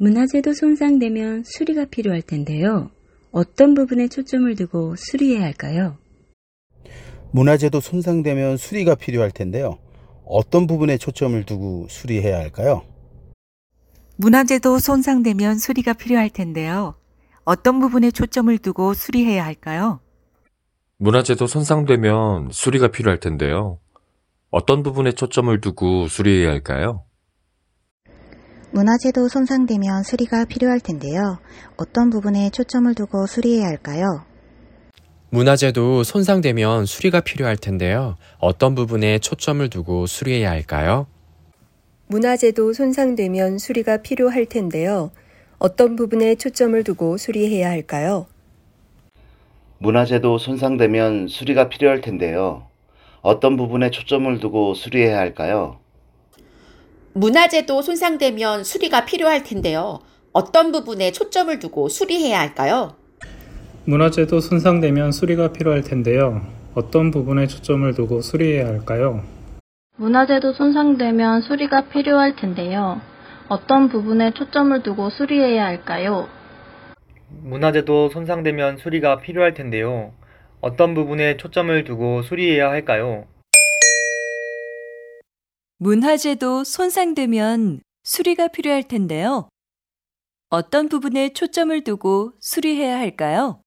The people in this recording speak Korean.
문화재도 손상되면 수리가 필요할 텐데요. 어떤 부분에 초점을 두고 수리해야 할까요? 문화재도 손상되면 수리가 필요할 텐데요. 어떤 부분에 초점을 두고 수리해야 할까요? 문화재도 손상되면 수리가 필요할 텐데요. 어떤 부분에 초점을 두고 수리해야 할까요? 문화재도 손상되면 수리가 필요할 텐데요. 어떤 부분에 초점을 두고 수리해야 할까요? 문화재도 손상되면 수리가 필요할 텐데요. 어떤 부분에 초점을 두고 수리해야 할까요? 문화재도 손상되면 수리가 필요할 텐데요. 어떤 부분에 초점을 두고 수리해야 할까요? 문화재도 손상되면 수리가 필요할 텐데요. 어떤 부분에 초점을 두고 수리해야 할까요? 문화재도 손상되면 수리가 필요할 텐데요. 어떤 부분에 초점을 두고 수리해야 할까요? 문화재도 손상되면 수리가 필요할 텐데요. 어떤 부분에 초점을 두고 수리해야 할까요? 문화재도 손상되면 수리가 필요할 텐데요. 어떤 부분에 초점을 두고 수리해야 할까요? 문화재도 손상되면 수리가 필요할 텐데요. 어떤 부분에 초점을 두고 수리해야 할까요? 문화재도 손상되면 수리가 필요할 텐데요. 어떤 부분에 초점을 두고 수리해야 할까요? 문화재도 손상되면 수리가 필요할 텐데요. 어떤 부분에 초점을 두고 수리해야 할까요?